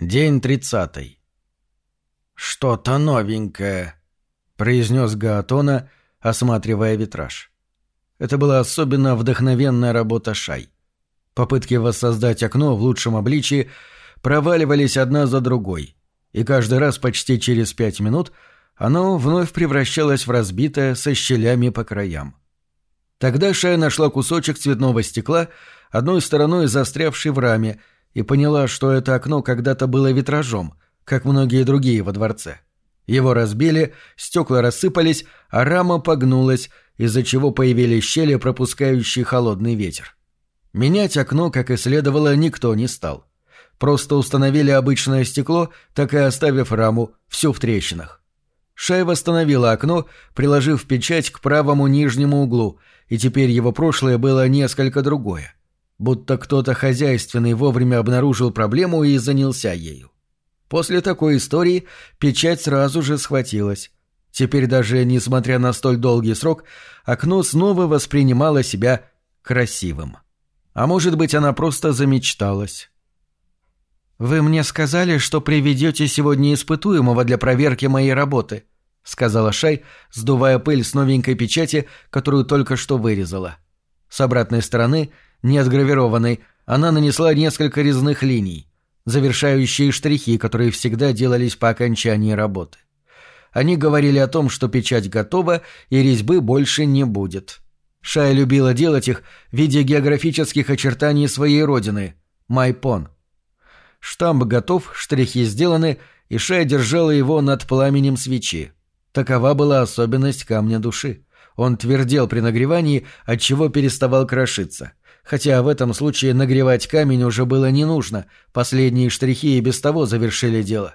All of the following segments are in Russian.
День тридцатый. «Что-то новенькое», — произнес Гаатона, осматривая витраж. Это была особенно вдохновенная работа Шай. Попытки воссоздать окно в лучшем обличии проваливались одна за другой, и каждый раз почти через пять минут оно вновь превращалось в разбитое со щелями по краям. Тогда Шай нашла кусочек цветного стекла, одной стороной застрявший в раме, и поняла, что это окно когда-то было витражом, как многие другие во дворце. Его разбили, стекла рассыпались, а рама погнулась, из-за чего появились щели, пропускающие холодный ветер. Менять окно, как и следовало, никто не стал. Просто установили обычное стекло, так и оставив раму, всю в трещинах. Шай восстановила окно, приложив печать к правому нижнему углу, и теперь его прошлое было несколько другое будто кто-то хозяйственный вовремя обнаружил проблему и занялся ею. После такой истории печать сразу же схватилась. Теперь даже несмотря на столь долгий срок, окно снова воспринимало себя красивым. А может быть, она просто замечталась. «Вы мне сказали, что приведете сегодня испытуемого для проверки моей работы», — сказала Шай, сдувая пыль с новенькой печати, которую только что вырезала. С обратной стороны — не отгравированной, она нанесла несколько резных линий, завершающие штрихи, которые всегда делались по окончании работы. Они говорили о том, что печать готова и резьбы больше не будет. Шая любила делать их в виде географических очертаний своей родины – Майпон. Штамп готов, штрихи сделаны, и Шая держала его над пламенем свечи. Такова была особенность камня души. Он твердел при нагревании, отчего переставал крошиться хотя в этом случае нагревать камень уже было не нужно, последние штрихи и без того завершили дело.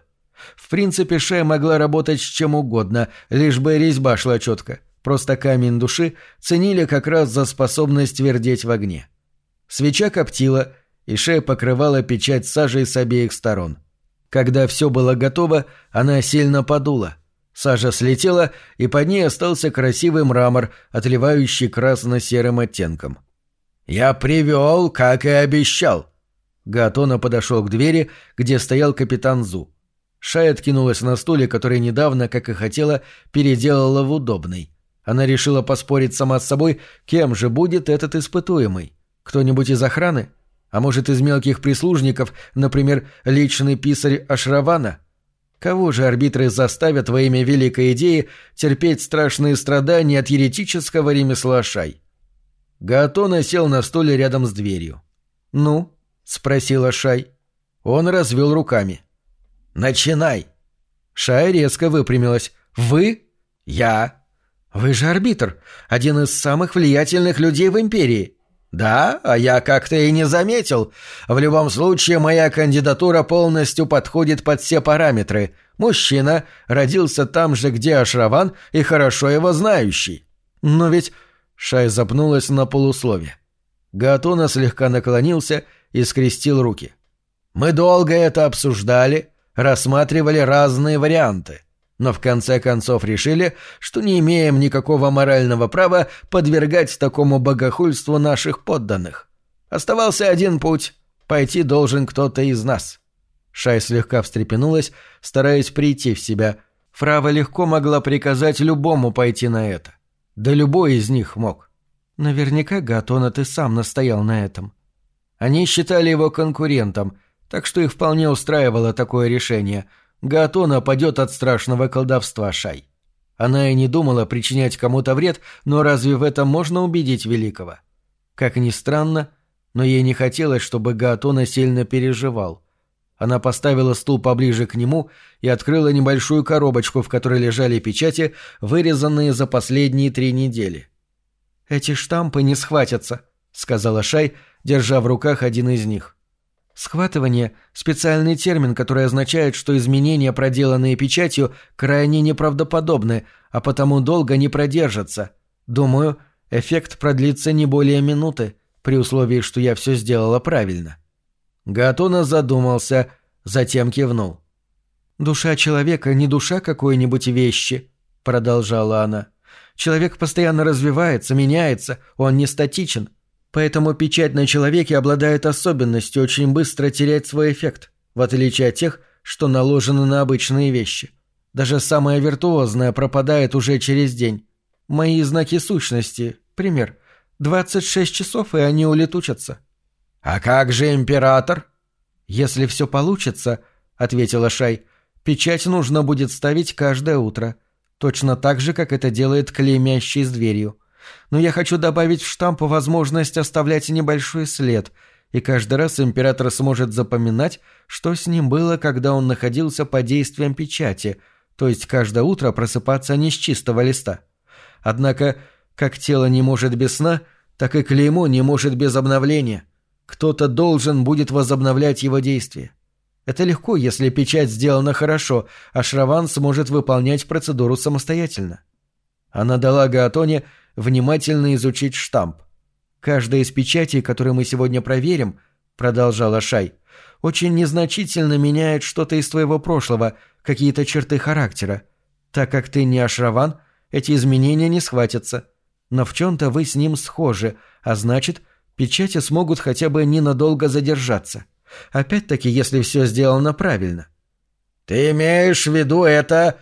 В принципе, Шея могла работать с чем угодно, лишь бы резьба шла четко. Просто камень души ценили как раз за способность твердеть в огне. Свеча коптила, и Шея покрывала печать сажей с обеих сторон. Когда все было готово, она сильно подула. Сажа слетела, и под ней остался красивый мрамор, отливающий красно-серым оттенком. «Я привел, как и обещал». Гатона подошел к двери, где стоял капитан Зу. Шай откинулась на стуле, который недавно, как и хотела, переделала в удобный. Она решила поспорить сама с собой, кем же будет этот испытуемый. Кто-нибудь из охраны? А может, из мелких прислужников, например, личный писарь Ашравана? Кого же арбитры заставят во имя великой идеи терпеть страшные страдания от еретического ремесла Шай? Гаатона сел на стуле рядом с дверью. «Ну?» — спросила Шай. Он развел руками. «Начинай!» Шай резко выпрямилась. «Вы?» «Я». «Вы же арбитр, один из самых влиятельных людей в империи». «Да, а я как-то и не заметил. В любом случае, моя кандидатура полностью подходит под все параметры. Мужчина, родился там же, где Ашраван, и хорошо его знающий». «Но ведь Шай запнулась на полуслове. Гатона слегка наклонился и скрестил руки. «Мы долго это обсуждали, рассматривали разные варианты, но в конце концов решили, что не имеем никакого морального права подвергать такому богохульству наших подданных. Оставался один путь — пойти должен кто-то из нас». Шай слегка встрепенулась, стараясь прийти в себя. Фрава легко могла приказать любому пойти на это. Да любой из них мог. Наверняка Гатона ты сам настоял на этом. Они считали его конкурентом, так что их вполне устраивало такое решение. Гатона падет от страшного колдовства Шай. Она и не думала причинять кому-то вред, но разве в этом можно убедить Великого? Как ни странно, но ей не хотелось, чтобы Гаатона сильно переживал. Она поставила стул поближе к нему и открыла небольшую коробочку, в которой лежали печати, вырезанные за последние три недели. «Эти штампы не схватятся», — сказала Шай, держа в руках один из них. «Схватывание — специальный термин, который означает, что изменения, проделанные печатью, крайне неправдоподобны, а потому долго не продержатся. Думаю, эффект продлится не более минуты, при условии, что я все сделала правильно». Гатона задумался, затем кивнул. «Душа человека не душа какой-нибудь вещи», — продолжала она. «Человек постоянно развивается, меняется, он не статичен. Поэтому печать на человеке обладает особенностью очень быстро терять свой эффект. в отличие от тех, что наложены на обычные вещи. Даже самое виртуозное пропадает уже через день. Мои знаки сущности, пример, 26 часов, и они улетучатся. «А как же император?» «Если все получится», — ответила Шай, — «печать нужно будет ставить каждое утро, точно так же, как это делает клеймящий с дверью. Но я хочу добавить в штамп возможность оставлять небольшой след, и каждый раз император сможет запоминать, что с ним было, когда он находился под действием печати, то есть каждое утро просыпаться не с чистого листа. Однако, как тело не может без сна, так и клеймо не может без обновления. Кто-то должен будет возобновлять его действие. Это легко, если печать сделана хорошо, а Шраван сможет выполнять процедуру самостоятельно. Она дала Гаатоне внимательно изучить штамп. Каждая из печатей, которые мы сегодня проверим, продолжала Шай, очень незначительно меняет что-то из твоего прошлого, какие-то черты характера. Так как ты не Ашраван, эти изменения не схватятся. Но в чем-то вы с ним схожи, а значит, печати смогут хотя бы ненадолго задержаться. Опять-таки, если все сделано правильно. «Ты имеешь в виду это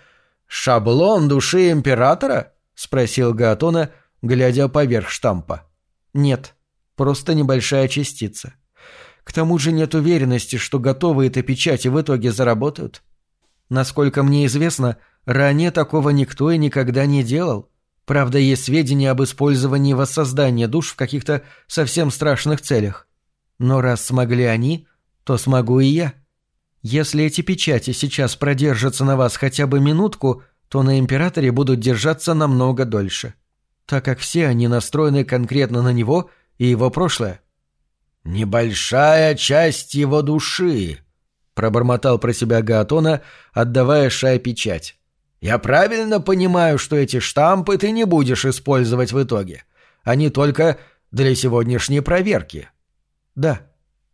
шаблон души императора?» — спросил Гаатона, глядя поверх штампа. «Нет, просто небольшая частица. К тому же нет уверенности, что готовые-то печати в итоге заработают. Насколько мне известно, ранее такого никто и никогда не делал. Правда, есть сведения об использовании воссоздания душ в каких-то совсем страшных целях. Но раз смогли они, то смогу и я. Если эти печати сейчас продержатся на вас хотя бы минутку, то на императоре будут держаться намного дольше, так как все они настроены конкретно на него и его прошлое. «Небольшая часть его души», — пробормотал про себя Гаатона, отдавая Шай печать. «Я правильно понимаю, что эти штампы ты не будешь использовать в итоге? Они только для сегодняшней проверки». «Да»,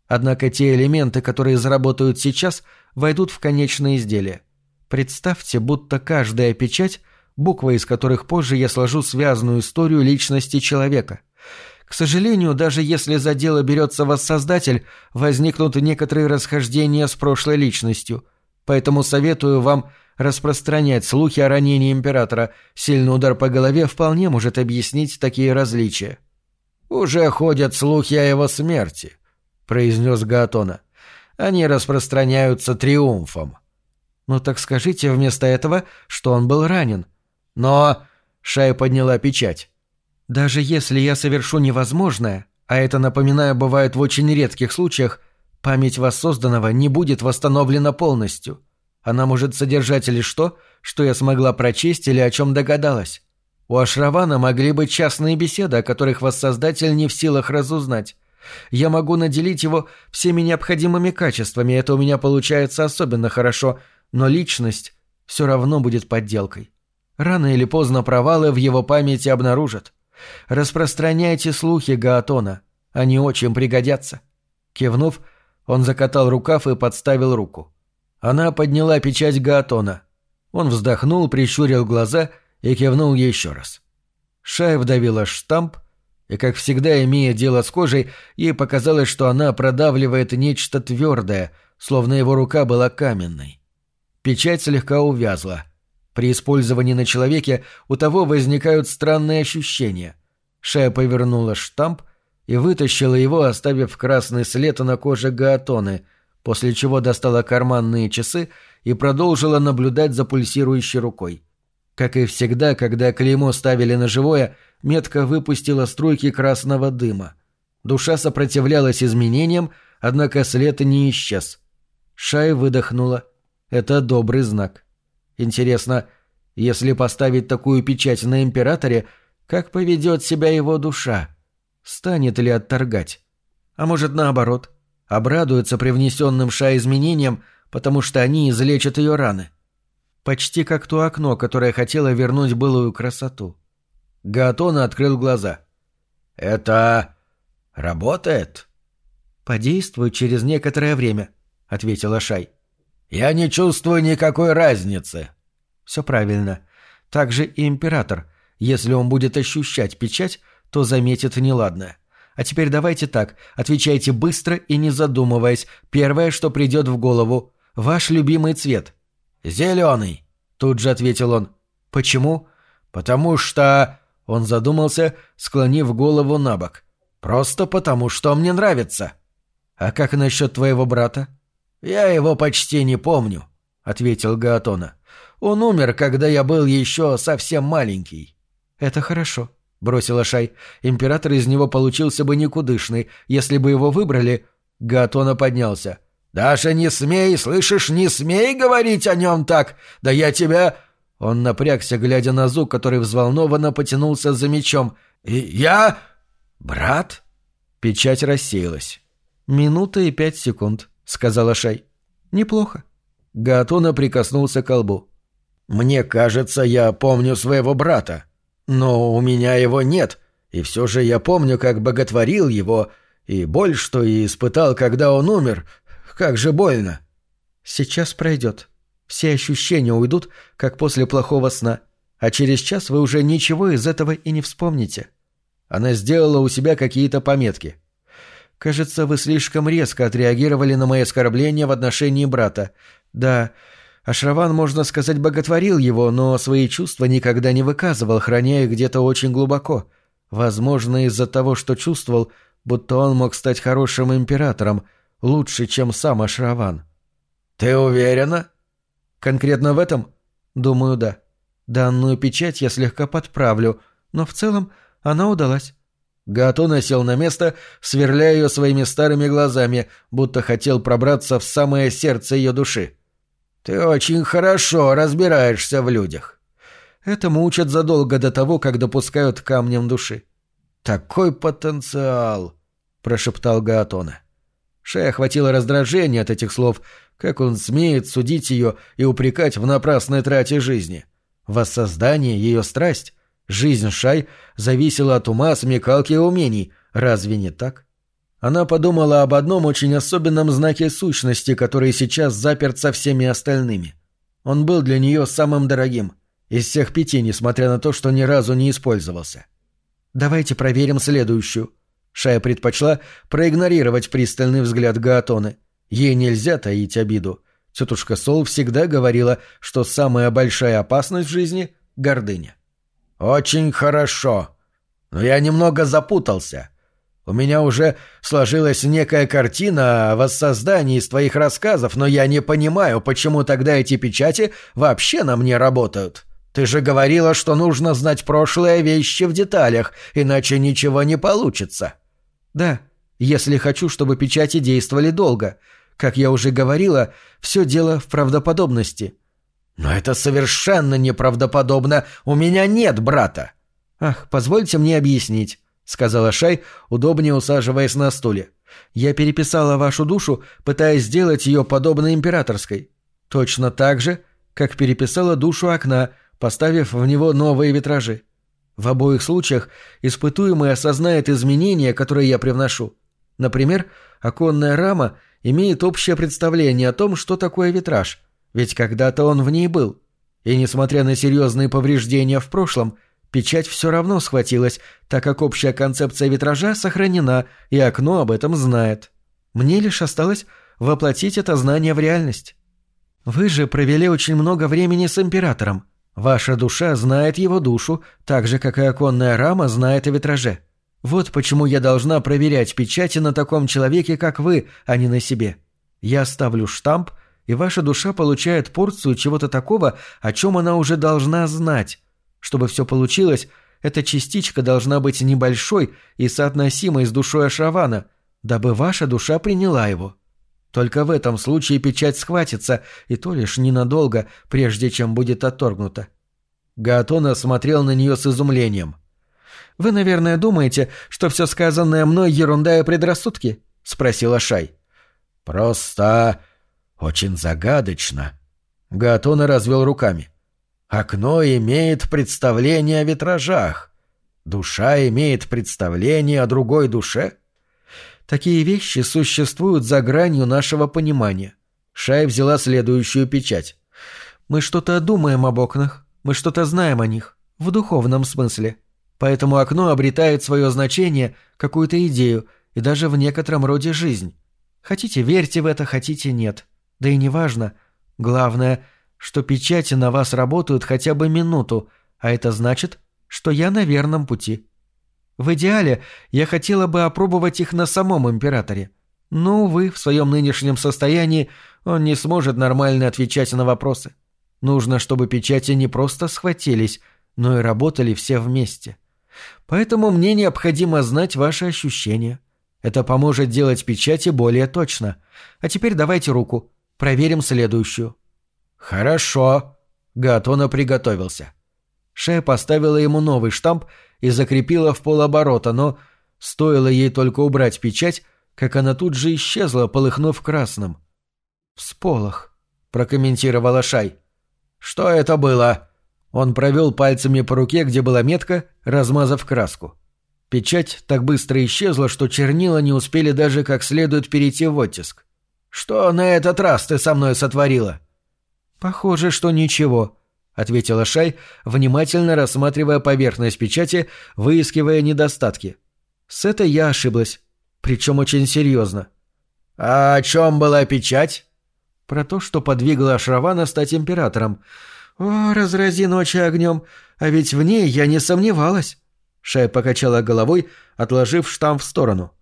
Однако те элементы, которые заработают сейчас, войдут в конечное изделие. Представьте, будто каждая печать, буква из которых позже я сложу связанную историю личности человека. К сожалению, даже если за дело берется воссоздатель, возникнут некоторые расхождения с прошлой личностью. Поэтому советую вам распространять слухи о ранении императора. Сильный удар по голове вполне может объяснить такие различия. «Уже ходят слухи о его смерти», произнес Гаатона. «Они распространяются триумфом». «Ну так скажите вместо этого, что он был ранен». «Но...» — Шай подняла печать. «Даже если я совершу невозможное, а это, напоминаю, бывает в очень редких случаях, память воссозданного не будет восстановлена полностью. Она может содержать лишь то, что я смогла прочесть или о чем догадалась. У Ашравана могли быть частные беседы, о которых воссоздатель не в силах разузнать. Я могу наделить его всеми необходимыми качествами, это у меня получается особенно хорошо, но личность все равно будет подделкой. Рано или поздно провалы в его памяти обнаружат. Распространяйте слухи Гаатона, они очень пригодятся. Кивнув, он закатал рукав и подставил руку. Она подняла печать Гаатона. Он вздохнул, прищурил глаза и кивнул еще раз. Шай вдавила штамп, и, как всегда, имея дело с кожей, ей показалось, что она продавливает нечто твердое, словно его рука была каменной. Печать слегка увязла. При использовании на человеке у того возникают странные ощущения. Шея повернула штамп и вытащила его, оставив красный след на коже Гаатоны, после чего достала карманные часы и продолжила наблюдать за пульсирующей рукой. Как и всегда, когда клеймо ставили на живое, метка выпустила струйки красного дыма. Душа сопротивлялась изменениям, однако след не исчез. Шай выдохнула. Это добрый знак. Интересно, если поставить такую печать на императоре, как поведет себя его душа? Станет ли отторгать? А может, наоборот, обрадуется привнесенным Шай изменениям, потому что они излечат ее раны. Почти как то окно, которое хотело вернуть былую красоту. Гатона открыл глаза. «Это... работает?» «Подействует через некоторое время», — ответила Шай. «Я не чувствую никакой разницы». «Все правильно. Также и император. Если он будет ощущать печать, то заметит неладное. А теперь давайте так, отвечайте быстро и не задумываясь. Первое, что придет в голову. Ваш любимый цвет. «Зеленый», — тут же ответил он. «Почему?» «Потому что...» Он задумался, склонив голову на бок. «Просто потому, что мне нравится». «А как насчет твоего брата?» «Я его почти не помню», — ответил Гаатона. «Он умер, когда я был еще совсем маленький». «Это хорошо», — бросила Шай. «Император из него получился бы никудышный. Если бы его выбрали...» Гаатона поднялся. «Даша, не смей, слышишь, не смей говорить о нем так! Да я тебя...» Он напрягся, глядя на Зу, который взволнованно потянулся за мечом. «И я... брат?» Печать рассеялась. «Минута и пять секунд», — сказала Шай. «Неплохо». Гатона прикоснулся к колбу. «Мне кажется, я помню своего брата. Но у меня его нет, и все же я помню, как боготворил его, и боль, что и испытал, когда он умер. Как же больно!» «Сейчас пройдет», все ощущения уйдут, как после плохого сна, а через час вы уже ничего из этого и не вспомните. Она сделала у себя какие-то пометки. «Кажется, вы слишком резко отреагировали на мои оскорбления в отношении брата. Да, Ашраван, можно сказать, боготворил его, но свои чувства никогда не выказывал, храня их где-то очень глубоко. Возможно, из-за того, что чувствовал, будто он мог стать хорошим императором, лучше, чем сам Ашраван». «Ты уверена?» Конкретно в этом? Думаю, да. Данную печать я слегка подправлю, но в целом она удалась. Гатона сел на место, сверляя ее своими старыми глазами, будто хотел пробраться в самое сердце ее души. «Ты очень хорошо разбираешься в людях». Этому учат задолго до того, как допускают камнем души. «Такой потенциал!» — прошептал Гаатона. Шея охватило раздражение от этих слов, как он смеет судить ее и упрекать в напрасной трате жизни? Воссоздание — ее страсть. Жизнь Шай зависела от ума, смекалки и умений. Разве не так? Она подумала об одном очень особенном знаке сущности, который сейчас заперт со всеми остальными. Он был для нее самым дорогим. Из всех пяти, несмотря на то, что ни разу не использовался. «Давайте проверим следующую». Шая предпочла проигнорировать пристальный взгляд Гаатоны. Ей нельзя таить обиду. Тетушка Сол всегда говорила, что самая большая опасность в жизни — гордыня. «Очень хорошо. Но я немного запутался. У меня уже сложилась некая картина о воссоздании из твоих рассказов, но я не понимаю, почему тогда эти печати вообще на мне работают. Ты же говорила, что нужно знать прошлые вещи в деталях, иначе ничего не получится». «Да, если хочу, чтобы печати действовали долго. Как я уже говорила, все дело в правдоподобности». «Но это совершенно неправдоподобно. У меня нет брата». «Ах, позвольте мне объяснить», — сказала Шай, удобнее усаживаясь на стуле. «Я переписала вашу душу, пытаясь сделать ее подобной императорской. Точно так же, как переписала душу окна, поставив в него новые витражи. В обоих случаях испытуемый осознает изменения, которые я привношу. Например, оконная рама имеет общее представление о том, что такое витраж, ведь когда-то он в ней был. И несмотря на серьезные повреждения в прошлом, печать все равно схватилась, так как общая концепция витража сохранена, и окно об этом знает. Мне лишь осталось воплотить это знание в реальность. Вы же провели очень много времени с императором. Ваша душа знает его душу, так же, как и оконная рама знает о витраже. Вот почему я должна проверять печати на таком человеке, как вы, а не на себе. Я ставлю штамп, и ваша душа получает порцию чего-то такого, о чем она уже должна знать. Чтобы все получилось, эта частичка должна быть небольшой и соотносимой с душой Ашравана, дабы ваша душа приняла его. Только в этом случае печать схватится, и то лишь ненадолго, прежде чем будет отторгнута. Гаатона смотрел на нее с изумлением – вы, наверное, думаете, что все сказанное мной ерунда и предрассудки?» — спросила Шай. «Просто очень загадочно». Гатона развел руками. «Окно имеет представление о витражах. Душа имеет представление о другой душе». Такие вещи существуют за гранью нашего понимания. Шай взяла следующую печать. Мы что-то думаем об окнах, мы что-то знаем о них, в духовном смысле. Поэтому окно обретает свое значение, какую-то идею и даже в некотором роде жизнь. Хотите верьте в это, хотите нет. Да и неважно. Главное, что печати на вас работают хотя бы минуту, а это значит, что я на верном пути. В идеале я хотела бы опробовать их на самом императоре. Но, увы, в своем нынешнем состоянии он не сможет нормально отвечать на вопросы. Нужно, чтобы печати не просто схватились, но и работали все вместе. Поэтому мне необходимо знать ваши ощущения. Это поможет делать печати более точно. А теперь давайте руку. Проверим следующую. Хорошо. Гатона приготовился. Шея поставила ему новый штамп и закрепила в полоборота, но стоило ей только убрать печать, как она тут же исчезла, полыхнув красным. «Всполох», — прокомментировала Шай. «Что это было?» Он провел пальцами по руке, где была метка, размазав краску. Печать так быстро исчезла, что чернила не успели даже как следует перейти в оттиск. «Что на этот раз ты со мной сотворила?» «Похоже, что ничего», — ответила Шай, внимательно рассматривая поверхность печати, выискивая недостатки. «С этой я ошиблась. Причем очень серьезно». «А о чем была печать?» «Про то, что подвигло Ашравана стать императором. О, разрази ночи огнем, а ведь в ней я не сомневалась». Шай покачала головой, отложив штамп в сторону.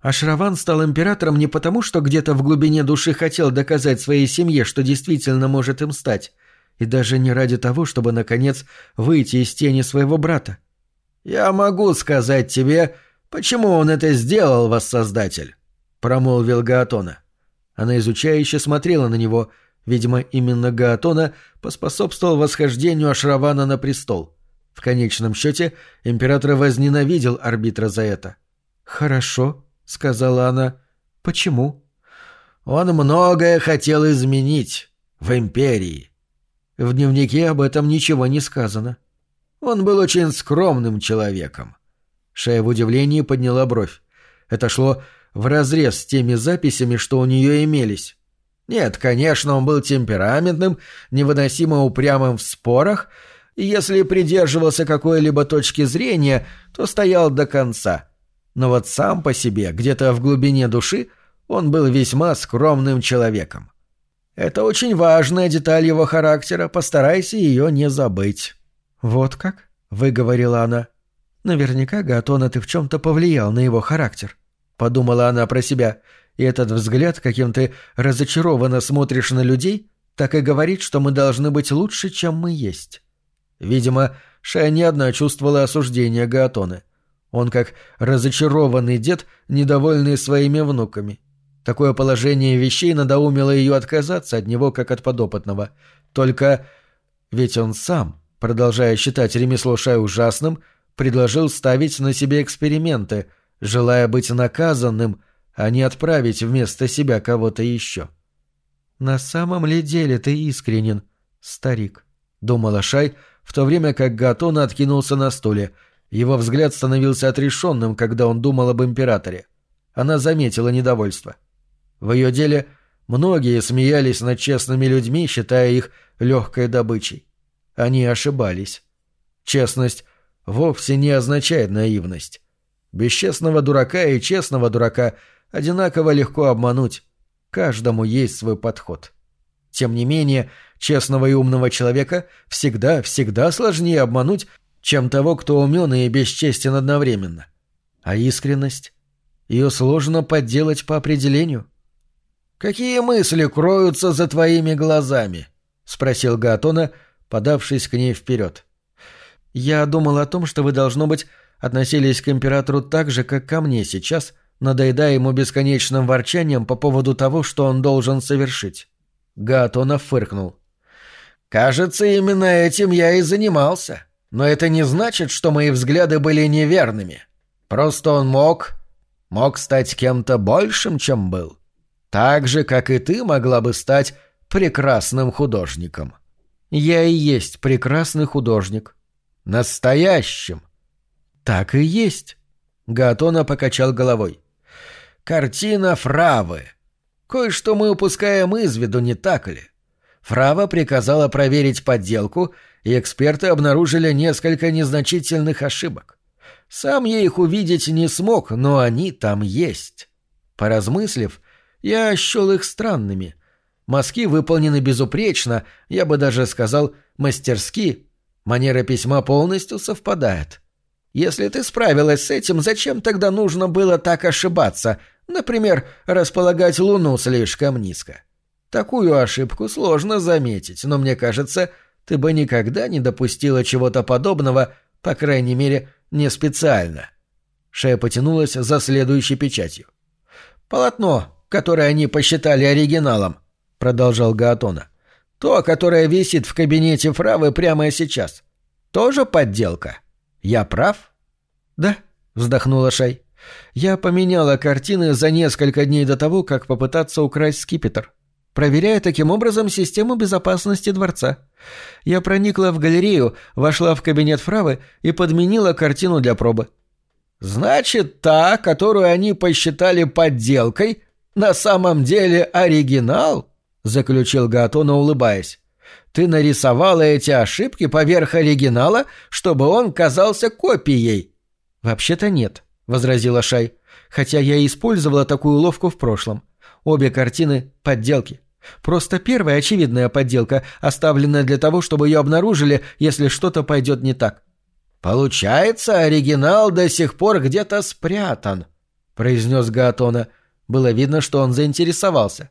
Ашраван стал императором не потому, что где-то в глубине души хотел доказать своей семье, что действительно может им стать, и даже не ради того, чтобы, наконец, выйти из тени своего брата. «Я могу сказать тебе, почему он это сделал, воссоздатель», — промолвил Гаатона. Она изучающе смотрела на него, видимо, именно Гаатона поспособствовал восхождению Ашравана на престол. В конечном счете император возненавидел арбитра за это. «Хорошо», — сказала она. «Почему?» «Он многое хотел изменить в империи». В дневнике об этом ничего не сказано. Он был очень скромным человеком. Шея в удивлении подняла бровь. Это шло вразрез с теми записями, что у нее имелись. Нет, конечно, он был темпераментным, невыносимо упрямым в спорах, и если придерживался какой-либо точки зрения, то стоял до конца. Но вот сам по себе, где-то в глубине души, он был весьма скромным человеком. Это очень важная деталь его характера, постарайся ее не забыть. «Вот как?» — выговорила она. «Наверняка Гатона ты в чем-то повлиял на его характер», — подумала она про себя, и этот взгляд, каким ты разочарованно смотришь на людей, так и говорит, что мы должны быть лучше, чем мы есть. Видимо, Шая не одна чувствовала осуждение Гаатоны. Он как разочарованный дед, недовольный своими внуками. Такое положение вещей надоумило ее отказаться от него, как от подопытного. Только ведь он сам, продолжая считать ремесло Шая ужасным, предложил ставить на себе эксперименты, желая быть наказанным, а не отправить вместо себя кого-то еще. «На самом ли деле ты искренен, старик?» — думала Шай, — в то время как Гатон откинулся на стуле. Его взгляд становился отрешенным, когда он думал об императоре. Она заметила недовольство. В ее деле многие смеялись над честными людьми, считая их легкой добычей. Они ошибались. Честность вовсе не означает наивность. Бесчестного дурака и честного дурака одинаково легко обмануть. Каждому есть свой подход. Тем не менее, честного и умного человека всегда, всегда сложнее обмануть, чем того, кто умен и бесчестен одновременно. А искренность? Ее сложно подделать по определению. «Какие мысли кроются за твоими глазами?» — спросил Гатона, подавшись к ней вперед. «Я думал о том, что вы, должно быть, относились к императору так же, как ко мне сейчас, надоедая ему бесконечным ворчанием по поводу того, что он должен совершить». Гатона фыркнул. «Кажется, именно этим я и занимался. Но это не значит, что мои взгляды были неверными. Просто он мог... мог стать кем-то большим, чем был. Так же, как и ты могла бы стать прекрасным художником». «Я и есть прекрасный художник». «Настоящим». «Так и есть». Гатона покачал головой. «Картина Фравы. Кое-что мы упускаем из виду, не так ли? Фрава приказала проверить подделку и эксперты обнаружили несколько незначительных ошибок. Сам я их увидеть не смог, но они там есть. Поразмыслив, я счел их странными. Мазки выполнены безупречно, я бы даже сказал мастерски. Манера письма полностью совпадает. Если ты справилась с этим, зачем тогда нужно было так ошибаться? Например, располагать Луну слишком низко. Такую ошибку сложно заметить, но мне кажется, ты бы никогда не допустила чего-то подобного, по крайней мере, не специально. Шея потянулась за следующей печатью. «Полотно, которое они посчитали оригиналом», — продолжал Гаатона. «То, которое висит в кабинете Фравы прямо сейчас. Тоже подделка? Я прав?» «Да», — вздохнула Шай. «Я поменяла картины за несколько дней до того, как попытаться украсть скипетр проверяя таким образом систему безопасности дворца. Я проникла в галерею, вошла в кабинет Фравы и подменила картину для пробы. «Значит, та, которую они посчитали подделкой, на самом деле оригинал?» — заключил Гатона, улыбаясь. «Ты нарисовала эти ошибки поверх оригинала, чтобы он казался копией?» «Вообще-то нет», — возразила Шай, «хотя я использовала такую уловку в прошлом. Обе картины — подделки. Просто первая очевидная подделка, оставленная для того, чтобы ее обнаружили, если что-то пойдет не так. «Получается, оригинал до сих пор где-то спрятан», — произнес Гаатона. Было видно, что он заинтересовался.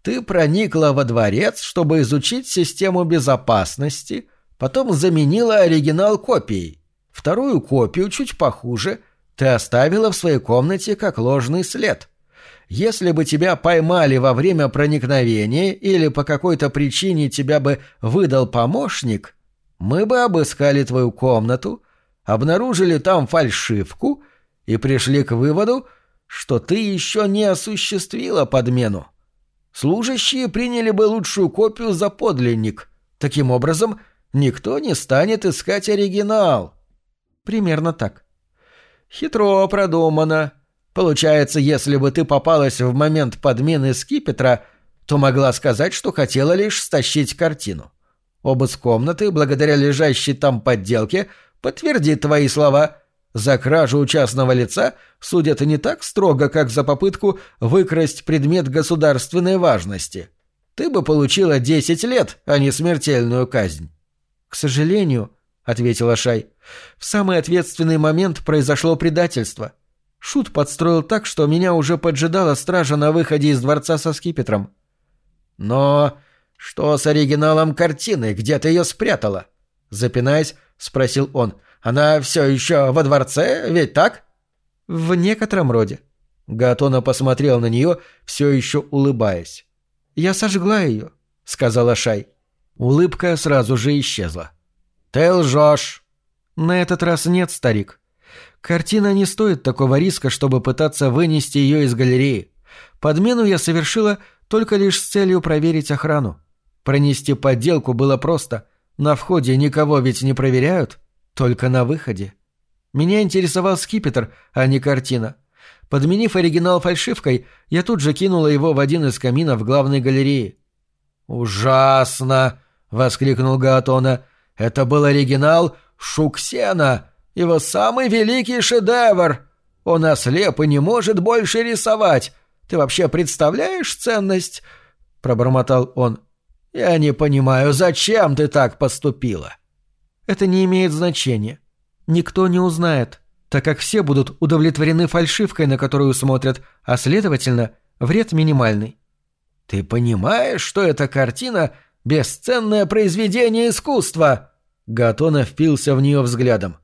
«Ты проникла во дворец, чтобы изучить систему безопасности, потом заменила оригинал копией. Вторую копию, чуть похуже, ты оставила в своей комнате как ложный след. Если бы тебя поймали во время проникновения или по какой-то причине тебя бы выдал помощник, мы бы обыскали твою комнату, обнаружили там фальшивку и пришли к выводу, что ты еще не осуществила подмену. Служащие приняли бы лучшую копию за подлинник. Таким образом, никто не станет искать оригинал. Примерно так. Хитро продумано, Получается, если бы ты попалась в момент подмены скипетра, то могла сказать, что хотела лишь стащить картину. Обыск комнаты, благодаря лежащей там подделке, подтвердит твои слова. За кражу у частного лица судят не так строго, как за попытку выкрасть предмет государственной важности. Ты бы получила 10 лет, а не смертельную казнь. — К сожалению, — ответила Шай, — в самый ответственный момент произошло предательство — Шут подстроил так, что меня уже поджидала стража на выходе из дворца со скипетром. «Но что с оригиналом картины? Где ты ее спрятала?» Запинаясь, спросил он. «Она все еще во дворце, ведь так?» «В некотором роде». Гатона посмотрел на нее, все еще улыбаясь. «Я сожгла ее», — сказала Шай. Улыбка сразу же исчезла. «Ты лжешь!» «На этот раз нет, старик. Картина не стоит такого риска, чтобы пытаться вынести ее из галереи. Подмену я совершила только лишь с целью проверить охрану. Пронести подделку было просто. На входе никого ведь не проверяют, только на выходе. Меня интересовал скипетр, а не картина. Подменив оригинал фальшивкой, я тут же кинула его в один из каминов главной галереи. «Ужасно!» — воскликнул Гаатона. «Это был оригинал Шуксена!» Его самый великий шедевр. Он ослеп и не может больше рисовать. Ты вообще представляешь ценность?» — пробормотал он. «Я не понимаю, зачем ты так поступила?» «Это не имеет значения. Никто не узнает, так как все будут удовлетворены фальшивкой, на которую смотрят, а, следовательно, вред минимальный». «Ты понимаешь, что эта картина — бесценное произведение искусства?» Гатона впился в нее взглядом.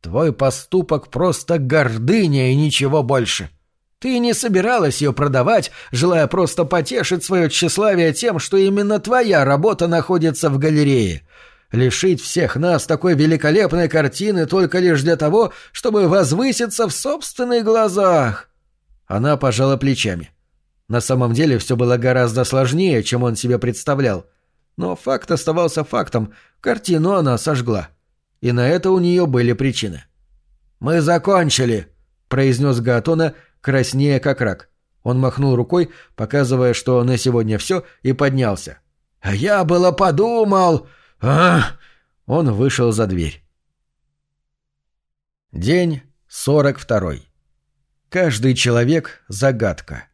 Твой поступок просто гордыня и ничего больше. Ты не собиралась ее продавать, желая просто потешить свое тщеславие тем, что именно твоя работа находится в галерее. Лишить всех нас такой великолепной картины только лишь для того, чтобы возвыситься в собственных глазах. Она пожала плечами. На самом деле все было гораздо сложнее, чем он себе представлял. Но факт оставался фактом. Картину она сожгла. — и на это у нее были причины. «Мы закончили», — произнес Гатона, краснея как рак. Он махнул рукой, показывая, что на сегодня все, и поднялся. «А я было подумал... А, Он вышел за дверь. День сорок второй. Каждый человек — загадка.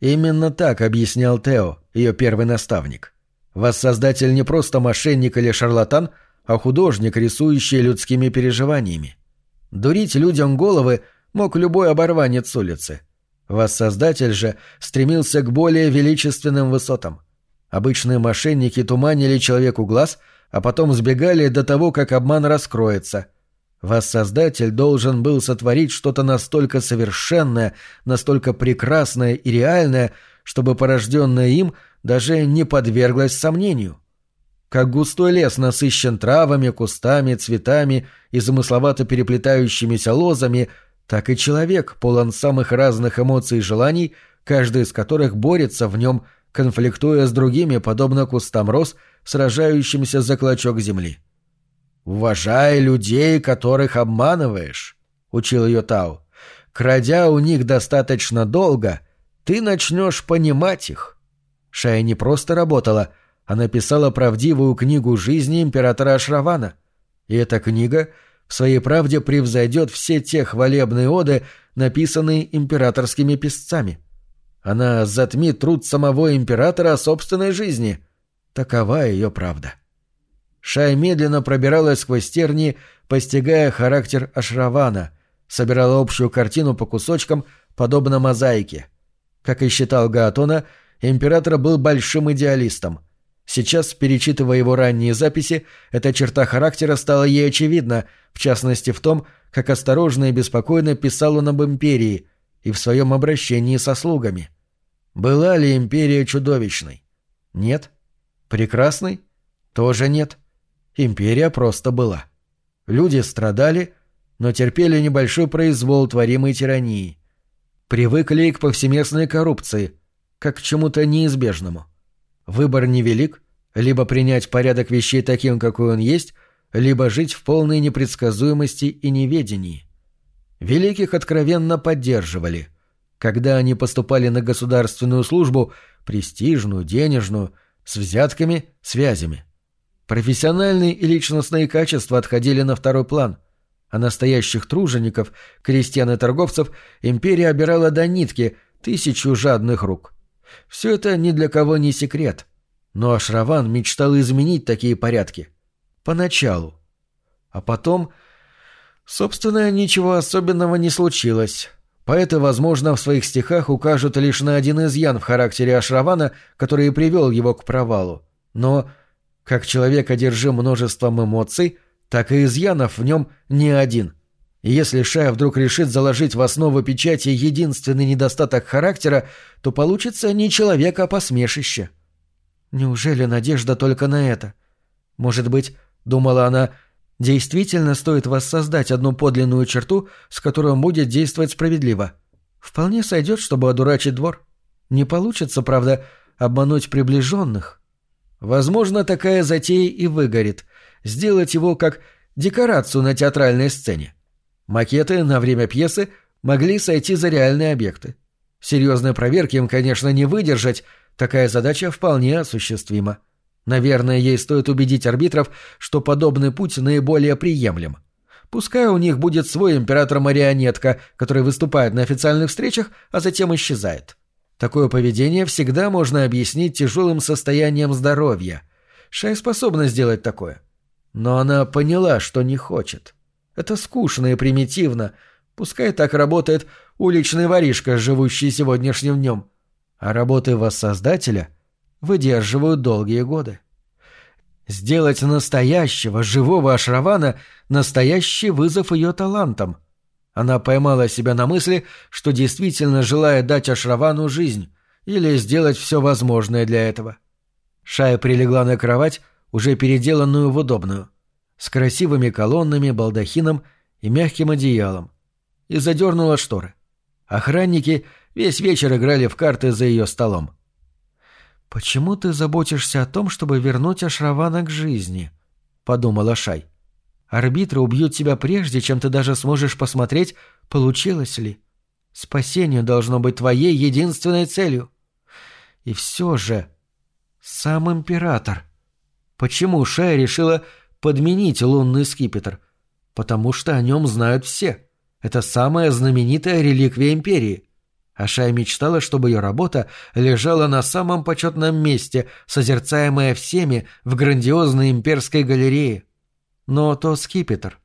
Именно так объяснял Тео, ее первый наставник. Воссоздатель не просто мошенник или шарлатан, а художник, рисующий людскими переживаниями. Дурить людям головы мог любой оборванец улицы. Воссоздатель же стремился к более величественным высотам. Обычные мошенники туманили человеку глаз, а потом сбегали до того, как обман раскроется. Воссоздатель должен был сотворить что-то настолько совершенное, настолько прекрасное и реальное, чтобы порожденное им даже не подверглось сомнению. Как густой лес насыщен травами, кустами, цветами и замысловато переплетающимися лозами, так и человек полон самых разных эмоций и желаний, каждый из которых борется в нем, конфликтуя с другими, подобно кустам роз, сражающимся за клочок земли. «Уважай людей, которых обманываешь», — учил ее Тау. «Крадя у них достаточно долго, ты начнешь понимать их». Шая не просто работала — она писала правдивую книгу жизни императора Ашравана. И эта книга в своей правде превзойдет все те хвалебные оды, написанные императорскими писцами. Она затмит труд самого императора о собственной жизни. Такова ее правда. Шай медленно пробиралась сквозь тернии, постигая характер Ашравана, собирала общую картину по кусочкам, подобно мозаике. Как и считал Гаатона, император был большим идеалистом — Сейчас, перечитывая его ранние записи, эта черта характера стала ей очевидна, в частности в том, как осторожно и беспокойно писал он об империи и в своем обращении со слугами. Была ли империя чудовищной? Нет. Прекрасной? Тоже нет. Империя просто была. Люди страдали, но терпели небольшой произвол творимой тирании. Привыкли к повсеместной коррупции, как к чему-то неизбежному. Выбор невелик, либо принять порядок вещей таким, какой он есть, либо жить в полной непредсказуемости и неведении. Великих откровенно поддерживали. Когда они поступали на государственную службу, престижную, денежную, с взятками, связями. Профессиональные и личностные качества отходили на второй план, а настоящих тружеников, крестьян и торговцев империя обирала до нитки тысячу жадных рук – все это ни для кого не секрет. Но Ашраван мечтал изменить такие порядки. Поначалу. А потом... Собственно, ничего особенного не случилось. Поэты, возможно, в своих стихах укажут лишь на один изъян в характере Ашравана, который и привел его к провалу. Но, как человек одержим множеством эмоций, так и изъянов в нем не один. И если Шая вдруг решит заложить в основу печати единственный недостаток характера, то получится не человек, а посмешище. Неужели надежда только на это? Может быть, думала она, действительно стоит воссоздать одну подлинную черту, с которой он будет действовать справедливо. Вполне сойдет, чтобы одурачить двор. Не получится, правда, обмануть приближенных. Возможно, такая затея и выгорит. Сделать его как декорацию на театральной сцене. Макеты на время пьесы могли сойти за реальные объекты. Серьезной проверки им, конечно, не выдержать, такая задача вполне осуществима. Наверное, ей стоит убедить арбитров, что подобный путь наиболее приемлем. Пускай у них будет свой император-марионетка, который выступает на официальных встречах, а затем исчезает. Такое поведение всегда можно объяснить тяжелым состоянием здоровья. Шай способна сделать такое. Но она поняла, что не хочет. — это скучно и примитивно. Пускай так работает уличный воришка, живущий сегодняшним днем. А работы воссоздателя выдерживают долгие годы. Сделать настоящего, живого Ашравана — настоящий вызов ее талантам. Она поймала себя на мысли, что действительно желает дать Ашравану жизнь или сделать все возможное для этого. Шая прилегла на кровать, уже переделанную в удобную — с красивыми колоннами, балдахином и мягким одеялом, и задернула шторы. Охранники весь вечер играли в карты за ее столом. «Почему ты заботишься о том, чтобы вернуть Ашравана к жизни?» — подумала Шай. «Арбитры убьют тебя прежде, чем ты даже сможешь посмотреть, получилось ли. Спасение должно быть твоей единственной целью. И все же... Сам император. Почему Шай решила подменить лунный скипетр, потому что о нем знают все. Это самая знаменитая реликвия Империи. Ашай мечтала, чтобы ее работа лежала на самом почетном месте, созерцаемая всеми в грандиозной имперской галерее. Но то скипетр.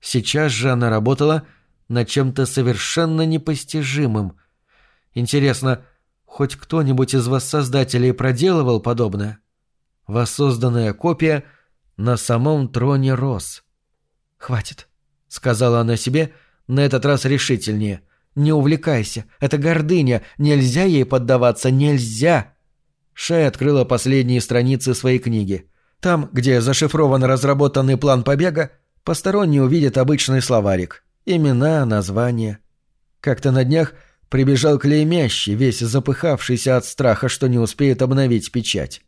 Сейчас же она работала над чем-то совершенно непостижимым. Интересно, хоть кто-нибудь из воссоздателей проделывал подобное? Воссозданная копия на самом троне рос. «Хватит», — сказала она себе, на этот раз решительнее. «Не увлекайся, это гордыня, нельзя ей поддаваться, нельзя!» Шай открыла последние страницы своей книги. Там, где зашифрован разработанный план побега, посторонний увидит обычный словарик. Имена, названия. Как-то на днях прибежал клеймящий, весь запыхавшийся от страха, что не успеет обновить печать.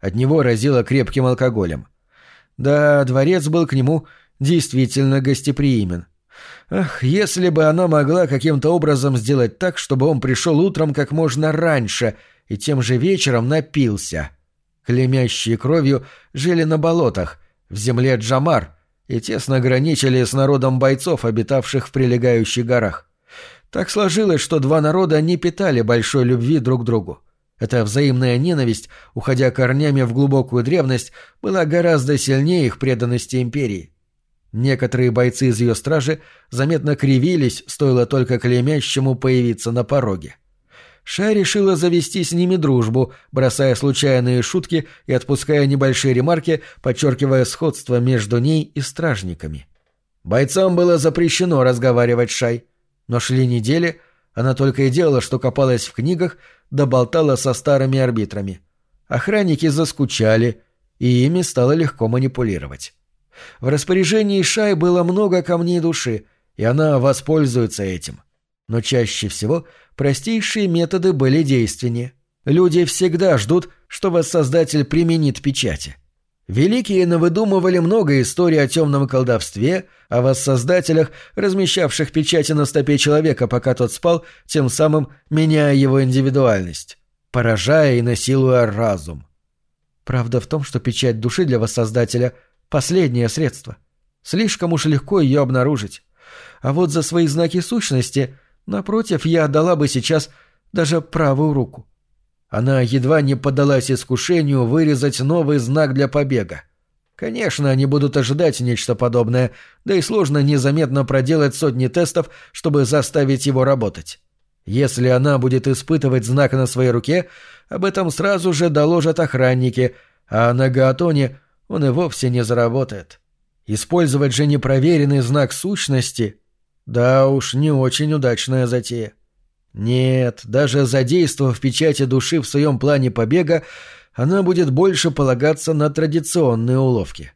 От него разило крепким алкоголем. Да, дворец был к нему действительно гостеприимен. Ах, если бы она могла каким-то образом сделать так, чтобы он пришел утром как можно раньше и тем же вечером напился. Клемящие кровью жили на болотах, в земле Джамар, и тесно граничили с народом бойцов, обитавших в прилегающих горах. Так сложилось, что два народа не питали большой любви друг к другу. Эта взаимная ненависть, уходя корнями в глубокую древность, была гораздо сильнее их преданности империи. Некоторые бойцы из ее стражи заметно кривились, стоило только клеймящему появиться на пороге. Ша решила завести с ними дружбу, бросая случайные шутки и отпуская небольшие ремарки, подчеркивая сходство между ней и стражниками. Бойцам было запрещено разговаривать с Шай, но шли недели, она только и делала, что копалась в книгах, да болтала со старыми арбитрами. Охранники заскучали, и ими стало легко манипулировать. В распоряжении Шай было много камней души, и она воспользуется этим. Но чаще всего простейшие методы были действеннее. Люди всегда ждут, что воссоздатель применит печати. Великие навыдумывали много историй о темном колдовстве, о воссоздателях, размещавших печати на стопе человека, пока тот спал, тем самым меняя его индивидуальность, поражая и насилуя разум. Правда в том, что печать души для воссоздателя – Последнее средство. Слишком уж легко ее обнаружить. А вот за свои знаки сущности, напротив, я отдала бы сейчас даже правую руку. Она едва не поддалась искушению вырезать новый знак для побега. Конечно, они будут ожидать нечто подобное, да и сложно незаметно проделать сотни тестов, чтобы заставить его работать. Если она будет испытывать знак на своей руке, об этом сразу же доложат охранники, а на Гаатоне он и вовсе не заработает. Использовать же непроверенный знак сущности — да уж, не очень удачная затея. Нет, даже задействовав печати души в своем плане побега, она будет больше полагаться на традиционные уловки.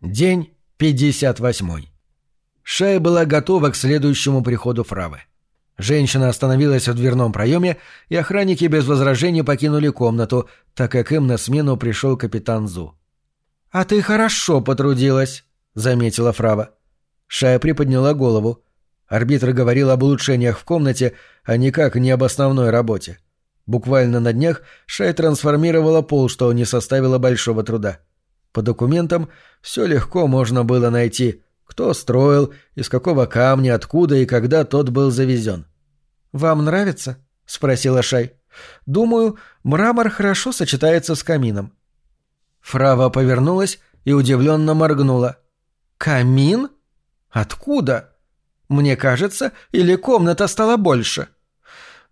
День 58. Шая была готова к следующему приходу Фравы. Женщина остановилась в дверном проеме, и охранники без возражений покинули комнату, так как им на смену пришел капитан Зу. «А ты хорошо потрудилась», — заметила Фрава. Шая приподняла голову. Арбитр говорил об улучшениях в комнате, а никак не об основной работе. Буквально на днях Шай трансформировала пол, что не составило большого труда. По документам все легко можно было найти, кто строил, из какого камня, откуда и когда тот был завезен. «Вам нравится?» — спросила Шай. «Думаю, мрамор хорошо сочетается с камином». Фрава повернулась и удивленно моргнула. «Камин? Откуда?» «Мне кажется, или комната стала больше?»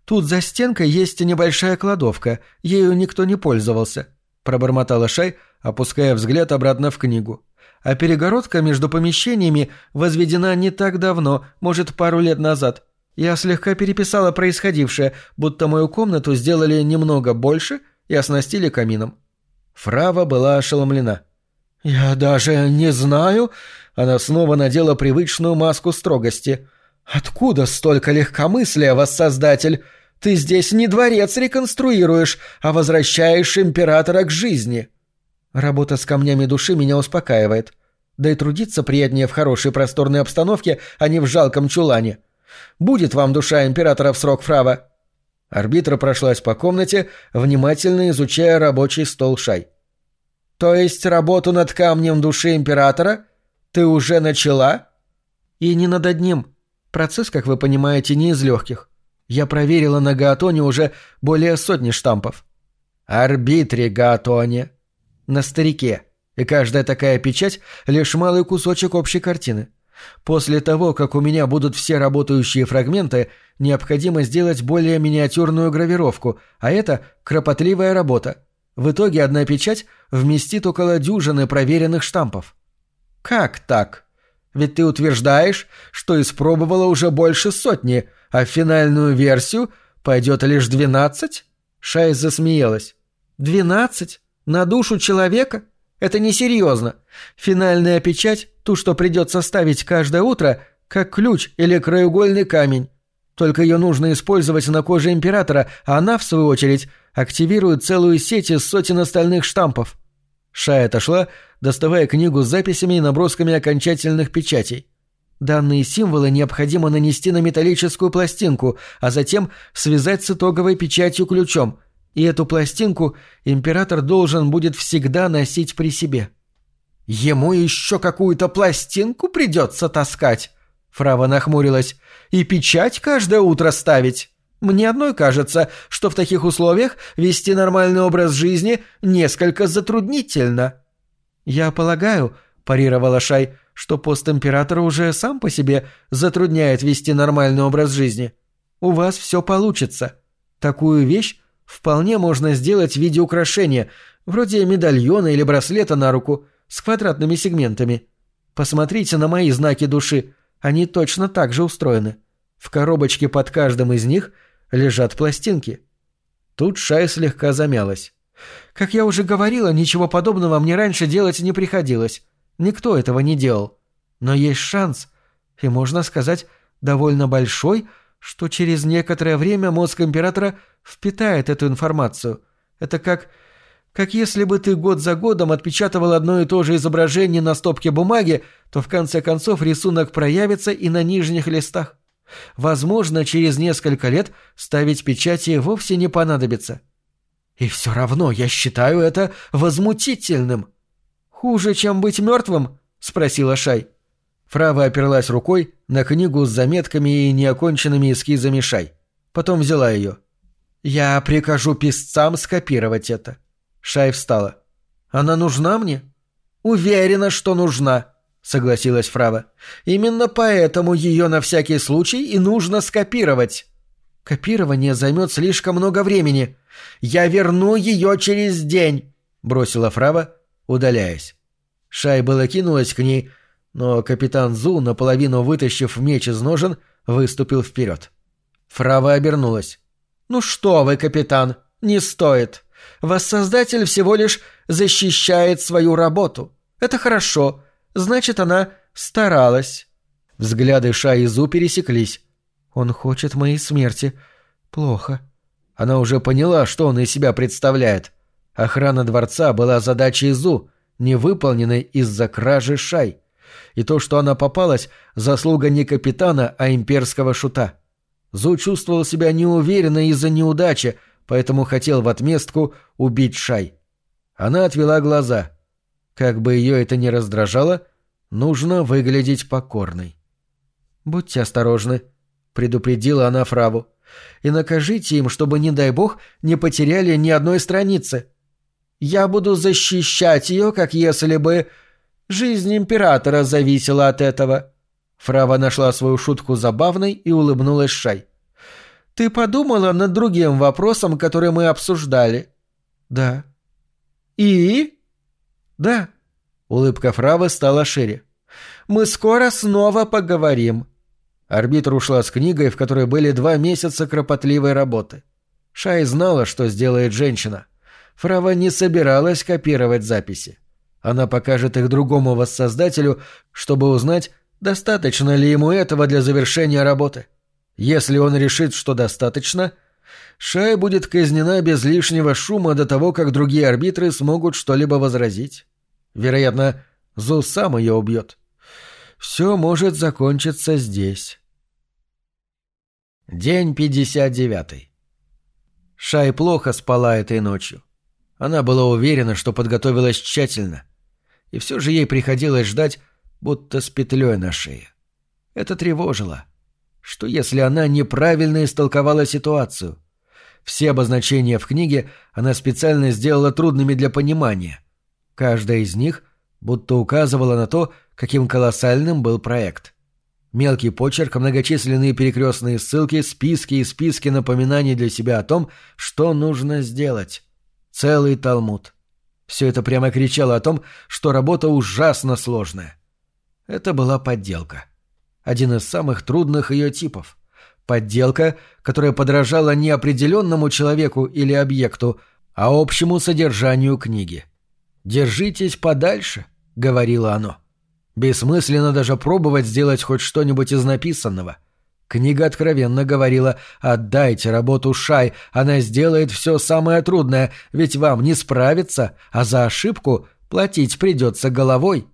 «Тут за стенкой есть небольшая кладовка, ею никто не пользовался», — пробормотала Шай, опуская взгляд обратно в книгу а перегородка между помещениями возведена не так давно, может, пару лет назад. Я слегка переписала происходившее, будто мою комнату сделали немного больше и оснастили камином». Фрава была ошеломлена. «Я даже не знаю...» Она снова надела привычную маску строгости. «Откуда столько легкомыслия, воссоздатель? Ты здесь не дворец реконструируешь, а возвращаешь императора к жизни». Работа с камнями души меня успокаивает. Да и трудиться приятнее в хорошей просторной обстановке, а не в жалком чулане. Будет вам душа императора в срок фрава. Арбитра прошлась по комнате, внимательно изучая рабочий стол шай. То есть работу над камнем души императора ты уже начала? И не над одним. Процесс, как вы понимаете, не из легких. Я проверила на Гаатоне уже более сотни штампов. Арбитре Гаатоне. На старике. И каждая такая печать — лишь малый кусочек общей картины. После того, как у меня будут все работающие фрагменты, необходимо сделать более миниатюрную гравировку, а это кропотливая работа. В итоге одна печать вместит около дюжины проверенных штампов. Как так? Ведь ты утверждаешь, что испробовала уже больше сотни, а в финальную версию пойдет лишь двенадцать? Шай засмеялась. Двенадцать? На душу человека? Это несерьезно. Финальная печать, ту, что придется ставить каждое утро, как ключ или краеугольный камень. Только ее нужно использовать на коже императора, а она, в свою очередь, активирует целую сеть из сотен остальных штампов. Шая отошла, доставая книгу с записями и набросками окончательных печатей. Данные символы необходимо нанести на металлическую пластинку, а затем связать с итоговой печатью ключом, и эту пластинку император должен будет всегда носить при себе. «Ему еще какую-то пластинку придется таскать?» Фрава нахмурилась. «И печать каждое утро ставить?» Мне одной кажется, что в таких условиях вести нормальный образ жизни несколько затруднительно». «Я полагаю», – парировала Шай, – «что пост императора уже сам по себе затрудняет вести нормальный образ жизни. У вас все получится. Такую вещь вполне можно сделать в виде украшения, вроде медальона или браслета на руку, с квадратными сегментами. Посмотрите на мои знаки души, они точно так же устроены. В коробочке под каждым из них – лежат пластинки. Тут Шай слегка замялась. Как я уже говорила, ничего подобного мне раньше делать не приходилось. Никто этого не делал. Но есть шанс, и можно сказать, довольно большой, что через некоторое время мозг императора впитает эту информацию. Это как... как если бы ты год за годом отпечатывал одно и то же изображение на стопке бумаги, то в конце концов рисунок проявится и на нижних листах. Возможно, через несколько лет ставить печати вовсе не понадобится. И все равно я считаю это возмутительным. Хуже, чем быть мертвым? спросила Шай. Фрава оперлась рукой на книгу с заметками и неоконченными эскизами Шай. Потом взяла ее. «Я прикажу писцам скопировать это». Шай встала. «Она нужна мне?» «Уверена, что нужна», согласилась Фрава. «Именно поэтому ее на всякий случай и нужно скопировать». «Копирование займет слишком много времени. Я верну ее через день», — бросила Фрава, удаляясь. Шай было кинулась к ней, но капитан Зу, наполовину вытащив меч из ножен, выступил вперед. Фрава обернулась. «Ну что вы, капитан, не стоит. Воссоздатель всего лишь защищает свою работу. Это хорошо, Значит, она старалась. Взгляды Ша и Зу пересеклись. Он хочет моей смерти. Плохо. Она уже поняла, что он из себя представляет. Охрана дворца была задачей Зу, не выполненной из-за кражи Шай. И то, что она попалась, заслуга не капитана, а имперского шута. Зу чувствовал себя неуверенно из-за неудачи, поэтому хотел в отместку убить Шай. Она отвела глаза. Как бы ее это ни раздражало, нужно выглядеть покорной. «Будьте осторожны», — предупредила она Фраву, — «и накажите им, чтобы, не дай бог, не потеряли ни одной страницы. Я буду защищать ее, как если бы жизнь императора зависела от этого». Фрава нашла свою шутку забавной и улыбнулась Шай. «Ты подумала над другим вопросом, который мы обсуждали?» «Да». «И?» «Да». Улыбка Фравы стала шире. «Мы скоро снова поговорим». Арбитр ушла с книгой, в которой были два месяца кропотливой работы. Шай знала, что сделает женщина. Фрава не собиралась копировать записи. Она покажет их другому воссоздателю, чтобы узнать, достаточно ли ему этого для завершения работы. Если он решит, что достаточно, Шай будет казнена без лишнего шума до того, как другие арбитры смогут что-либо возразить. Вероятно, Зу сам ее убьет. Все может закончиться здесь. День 59. Шай плохо спала этой ночью. Она была уверена, что подготовилась тщательно. И все же ей приходилось ждать, будто с петлей на шее. Это тревожило. Что если она неправильно истолковала ситуацию? Все обозначения в книге она специально сделала трудными для понимания. Каждая из них будто указывала на то, каким колоссальным был проект. Мелкий почерк, многочисленные перекрестные ссылки, списки и списки напоминаний для себя о том, что нужно сделать. Целый талмуд. Все это прямо кричало о том, что работа ужасно сложная. Это была подделка. Один из самых трудных ее типов. Подделка, которая подражала не определенному человеку или объекту, а общему содержанию книги. «Держитесь подальше», — говорило оно. Бессмысленно даже пробовать сделать хоть что-нибудь из написанного. Книга откровенно говорила «Отдайте работу Шай, она сделает все самое трудное, ведь вам не справиться, а за ошибку платить придется головой».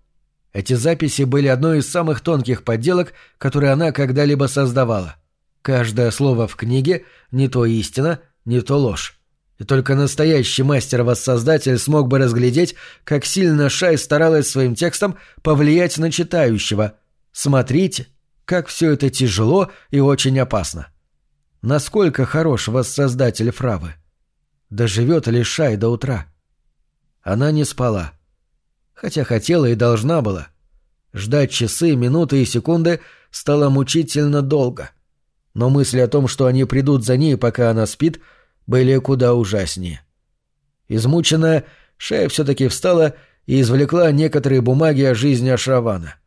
Эти записи были одной из самых тонких подделок, которые она когда-либо создавала. Каждое слово в книге не то истина, не то ложь. И только настоящий мастер-воссоздатель смог бы разглядеть, как сильно Шай старалась своим текстом повлиять на читающего. Смотрите, как все это тяжело и очень опасно. Насколько хорош воссоздатель Фравы? Доживет ли Шай до утра? Она не спала. Хотя хотела и должна была. Ждать часы, минуты и секунды стало мучительно долго. Но мысли о том, что они придут за ней, пока она спит — были куда ужаснее. Измученная, Шея все-таки встала и извлекла некоторые бумаги о жизни Ашравана.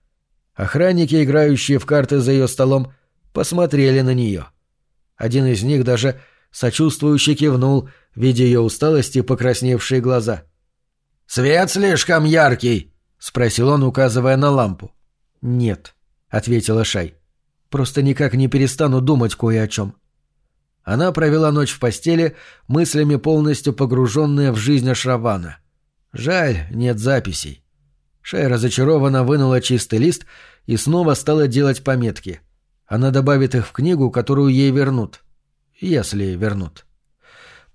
Охранники, играющие в карты за ее столом, посмотрели на нее. Один из них даже сочувствующе кивнул, видя ее усталость и покрасневшие глаза. «Свет слишком яркий?» — спросил он, указывая на лампу. «Нет», — ответила Шай. «Просто никак не перестану думать кое о чем. Она провела ночь в постели, мыслями полностью погруженная в жизнь Ашравана. Жаль, нет записей. Шай разочарованно вынула чистый лист и снова стала делать пометки. Она добавит их в книгу, которую ей вернут. Если вернут.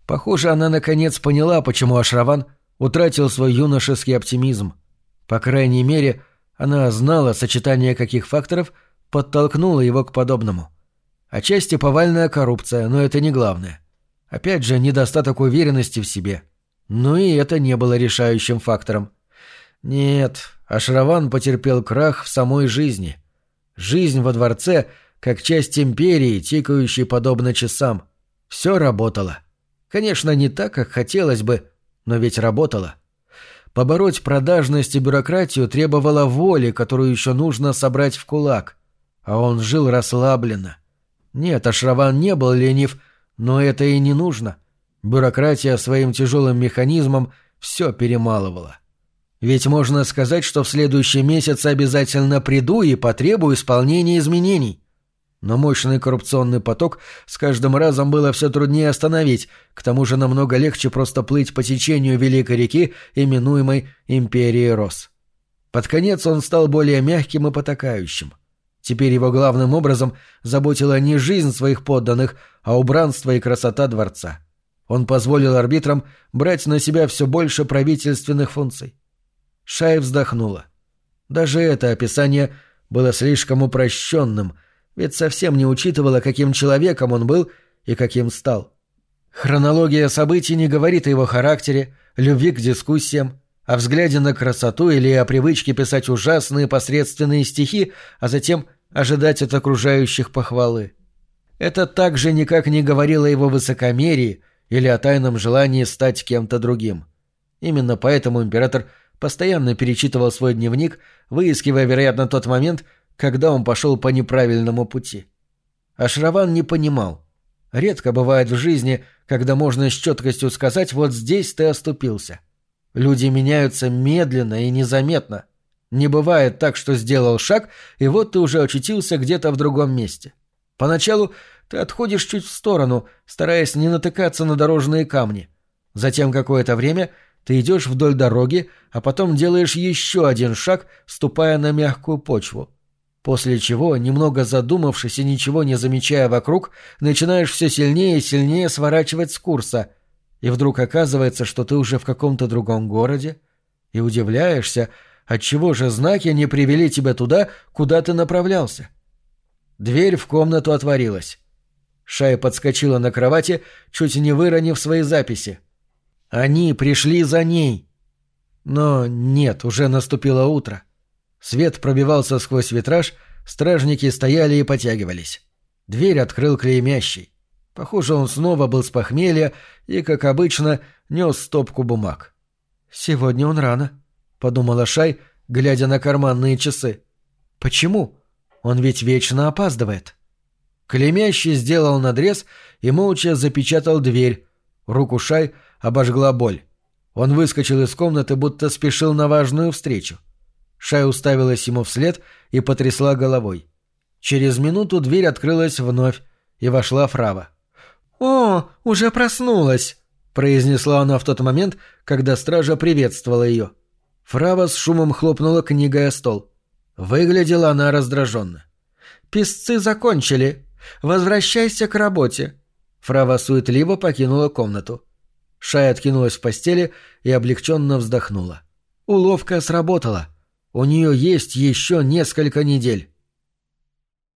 Похоже, она наконец поняла, почему Ашраван утратил свой юношеский оптимизм. По крайней мере, она знала сочетание каких факторов подтолкнуло его к подобному. — Отчасти повальная коррупция, но это не главное. Опять же, недостаток уверенности в себе. Но и это не было решающим фактором. Нет, Ашраван потерпел крах в самой жизни. Жизнь во дворце, как часть империи, тикающей подобно часам. Все работало. Конечно, не так, как хотелось бы, но ведь работало. Побороть продажность и бюрократию требовало воли, которую еще нужно собрать в кулак. А он жил расслабленно — нет, Ашраван не был ленив, но это и не нужно. Бюрократия своим тяжелым механизмом все перемалывала. Ведь можно сказать, что в следующий месяц обязательно приду и потребую исполнения изменений. Но мощный коррупционный поток с каждым разом было все труднее остановить, к тому же намного легче просто плыть по течению Великой реки, именуемой Империей Рос. Под конец он стал более мягким и потакающим. — Теперь его главным образом заботила не жизнь своих подданных, а убранство и красота дворца. Он позволил арбитрам брать на себя все больше правительственных функций. Шай вздохнула. Даже это описание было слишком упрощенным, ведь совсем не учитывало, каким человеком он был и каким стал. Хронология событий не говорит о его характере, любви к дискуссиям, о взгляде на красоту или о привычке писать ужасные посредственные стихи, а затем ожидать от окружающих похвалы. Это также никак не говорило о его высокомерии или о тайном желании стать кем-то другим. Именно поэтому император постоянно перечитывал свой дневник, выискивая, вероятно, тот момент, когда он пошел по неправильному пути. Ашраван не понимал. Редко бывает в жизни, когда можно с четкостью сказать «вот здесь ты оступился». Люди меняются медленно и незаметно – не бывает так, что сделал шаг, и вот ты уже очутился где-то в другом месте. Поначалу ты отходишь чуть в сторону, стараясь не натыкаться на дорожные камни. Затем какое-то время ты идешь вдоль дороги, а потом делаешь еще один шаг, ступая на мягкую почву. После чего, немного задумавшись и ничего не замечая вокруг, начинаешь все сильнее и сильнее сворачивать с курса. и вдруг оказывается, что ты уже в каком-то другом городе, и удивляешься, отчего же знаки не привели тебя туда, куда ты направлялся. Дверь в комнату отворилась. Шая подскочила на кровати, чуть не выронив свои записи. Они пришли за ней. Но нет, уже наступило утро. Свет пробивался сквозь витраж, стражники стояли и потягивались. Дверь открыл клеймящий. Похоже, он снова был с похмелья и, как обычно, нес стопку бумаг. «Сегодня он рано», — подумала Шай, глядя на карманные часы. «Почему? Он ведь вечно опаздывает». Клеймящий сделал надрез и молча запечатал дверь. Руку Шай обожгла боль. Он выскочил из комнаты, будто спешил на важную встречу. Шай уставилась ему вслед и потрясла головой. Через минуту дверь открылась вновь, и вошла Фрава. «О, уже проснулась!» — произнесла она в тот момент, когда стража приветствовала ее. Фрава с шумом хлопнула книгой о стол. Выглядела она раздраженно. «Песцы закончили. Возвращайся к работе». Фрава суетливо покинула комнату. Шай откинулась в постели и облегченно вздохнула. Уловка сработала. У нее есть еще несколько недель.